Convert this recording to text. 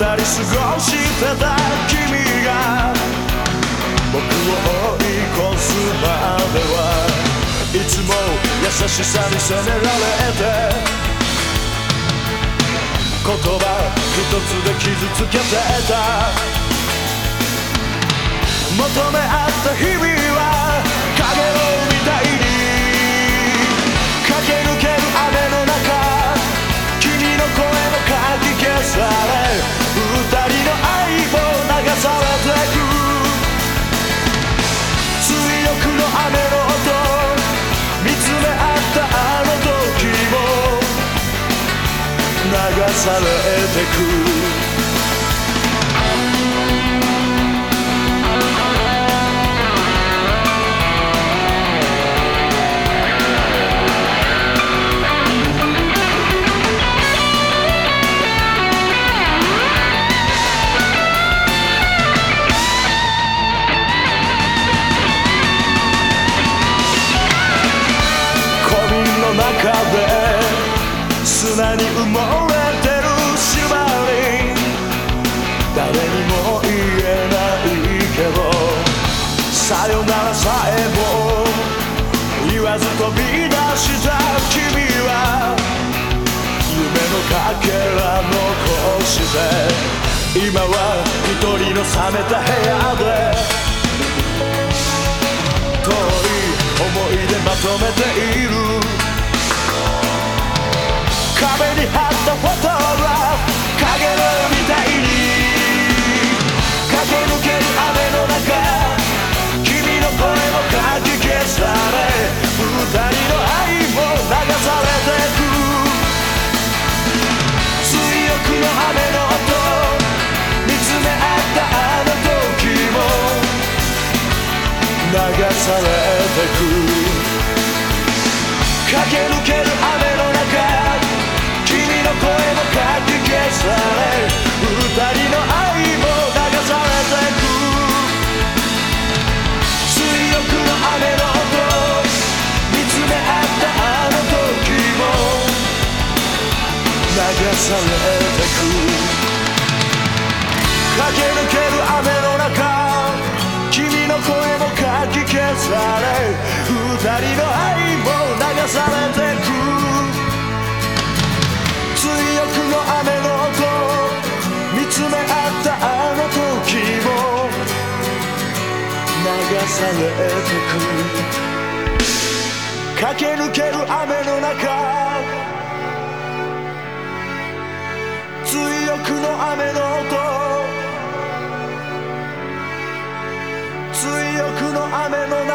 二人過ごしてた君が僕を追い越すまではいつも優しさに責められて言葉一つで傷つけてた。求め合った日々はされてくコビンの中で砂に埋もえも言わず飛び出した君は夢のかけら残して今は一人の冷めた部屋で遠い思い出まとめている。壁に貼ったフォトラされてく駆け抜ける雨の中君の声もかき消され二人の愛も流されてく追憶の雨の音見つめ合ったあの時も流されてく駆け抜ける雨の中君の声もき消され二人の愛も流されてく追憶の雨の音見つめ合ったあの時も流されてく駆け抜ける雨の中。追憶の雨の音 Amen.